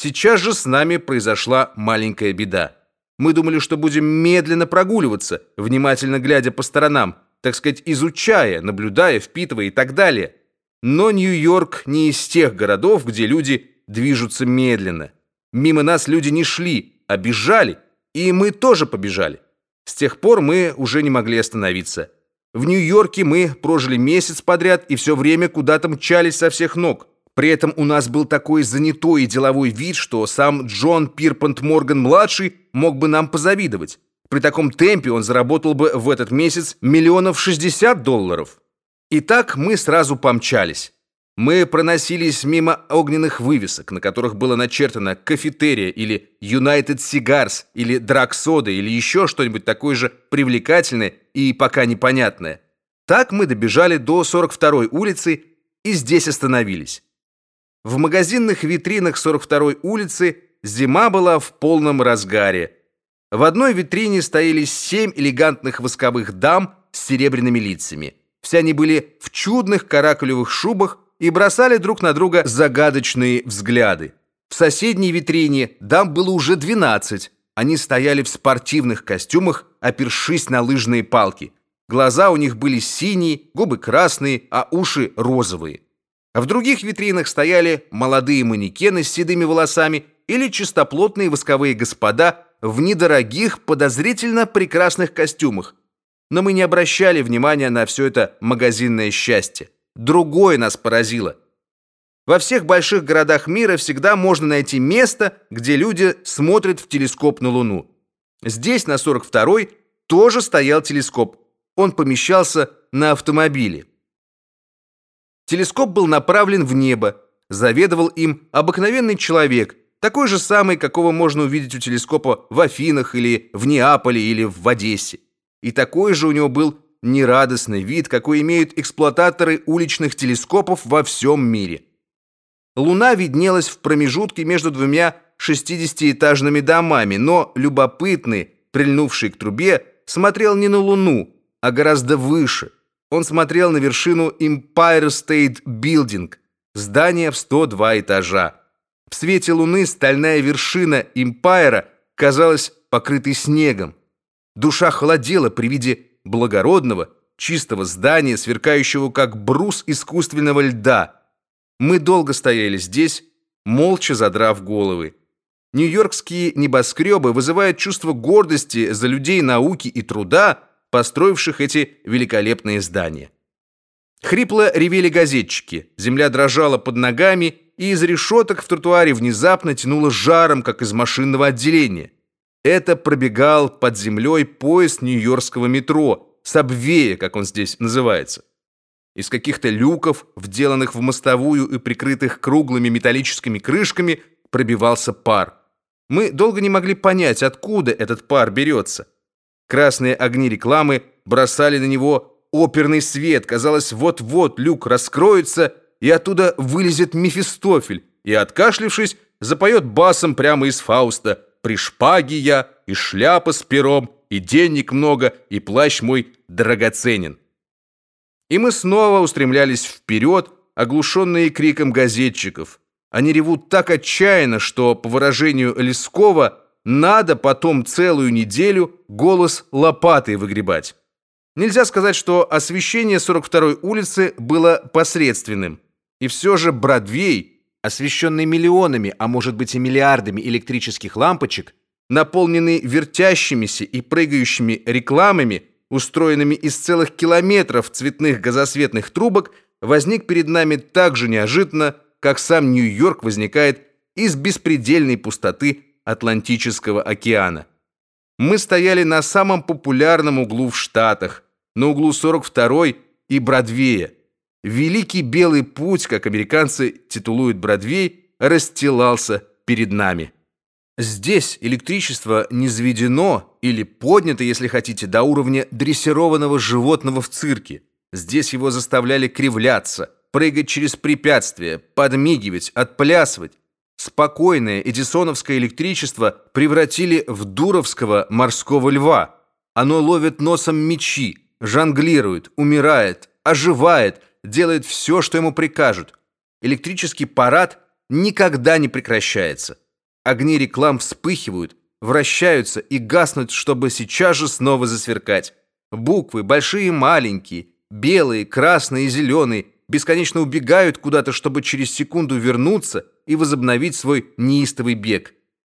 Сейчас же с нами произошла маленькая беда. Мы думали, что будем медленно прогуливаться, внимательно глядя по сторонам, так сказать, изучая, наблюдая, впитывая и так далее. Но Нью-Йорк не из тех городов, где люди движутся медленно. Мимо нас люди не шли, а бежали, и мы тоже побежали. С тех пор мы уже не могли остановиться. В Нью-Йорке мы прожили месяц подряд и все время куда-то мчались со всех ног. При этом у нас был такой занятой и деловой вид, что сам Джон Пирпант Морган-младший мог бы нам позавидовать. При таком темпе он заработал бы в этот месяц миллионов шестьдесят долларов. Итак, мы сразу помчались. Мы проносились мимо огненных вывесок, на которых было начертано «Кафетерия» или «United Cigars» или «Драк Сода» или еще что-нибудь такое же привлекательное и пока непонятное. Так мы добежали до 42-й улицы и здесь остановились. В магазинных витринах 42-й улицы зима была в полном разгаре. В одной витрине стояли семь элегантных восковых дам с серебряными лицами. Все они были в чудных каракулевых шубах и бросали друг на друга загадочные взгляды. В соседней витрине дам было уже 12. Они стояли в спортивных костюмах, опершись на лыжные палки. Глаза у них были синие, губы красные, а уши розовые. В других витринах стояли молодые манекены с седыми волосами или чистоплотные восковые господа в недорогих, подозрительно прекрасных костюмах. Но мы не обращали внимания на все это магазинное счастье. Другое нас поразило. Во всех больших городах мира всегда можно найти место, где люди смотрят в телескоп на Луну. Здесь, на 42-й, тоже стоял телескоп. Он помещался на автомобиле. Телескоп был направлен в небо. Заведовал им обыкновенный человек, такой же самый, какого можно увидеть у телескопа в Афинах или в Неаполе или в Одессе. И такой же у него был нерадостный вид, какой имеют эксплуататоры уличных телескопов во всем мире. Луна виднелась в промежутке между двумя шестидесятиэтажными домами, но любопытный, прильнувший к трубе, смотрел не на Луну, а гораздо выше. Он смотрел на вершину Empire State Building, здание в 102 этажа. В свете луны стальная вершина Empire казалась покрытой снегом. Душа холодела при виде благородного, чистого здания, сверкающего как брус искусственного льда. Мы долго стояли здесь, молча задрав головы. Нью-Йоркские небоскребы вызывают чувство гордости за людей науки и труда, построивших эти великолепные здания. Хрипло ревели газетчики, земля дрожала под ногами, и из решеток в тротуаре внезапно тянуло жаром, как из машинного отделения. Это пробегал под землей поезд нью-йоркского метро, сабвея, как он здесь называется. Из каких-то люков, вделанных в мостовую и прикрытых круглыми металлическими крышками, пробивался пар. Мы долго не могли понять, откуда этот пар берется. Красные огни рекламы бросали на него оперный свет. Казалось, вот-вот люк раскроется, и оттуда вылезет Мефистофель, и, откашлившись, запоет басом прямо из Фауста «При шпаге я, и шляпа с пером, и денег много, и плащ мой драгоценен». И мы снова устремлялись вперед, оглушенные криком газетчиков. Они ревут так отчаянно, что, по выражению Лескова, надо потом целую неделю голос лопатой выгребать. Нельзя сказать, что освещение 42-й улицы было посредственным. И все же Бродвей, освещенный миллионами, а может быть и миллиардами электрических лампочек, наполненный вертящимися и прыгающими рекламами, устроенными из целых километров цветных газосветных трубок, возник перед нами так же неожиданно, как сам Нью-Йорк возникает из беспредельной пустоты Атлантического океана. Мы стояли на самом популярном углу в Штатах, на углу 42-й и Бродвея. Великий белый путь, как американцы титулуют Бродвей, расстилался перед нами. Здесь электричество не заведено или поднято, если хотите, до уровня дрессированного животного в цирке. Здесь его заставляли кривляться, прыгать через препятствия, подмигивать, отплясывать. Спокойное эдисоновское электричество превратили в дуровского морского льва. Оно ловит носом мечи, жонглирует, умирает, оживает, делает все, что ему прикажут. Электрический парад никогда не прекращается. огни реклам вспыхивают, вращаются и гаснут, чтобы сейчас же снова засверкать. Буквы, большие и маленькие, белые, красные и зеленые, бесконечно убегают куда-то, чтобы через секунду вернуться и возобновить свой неистовый бег.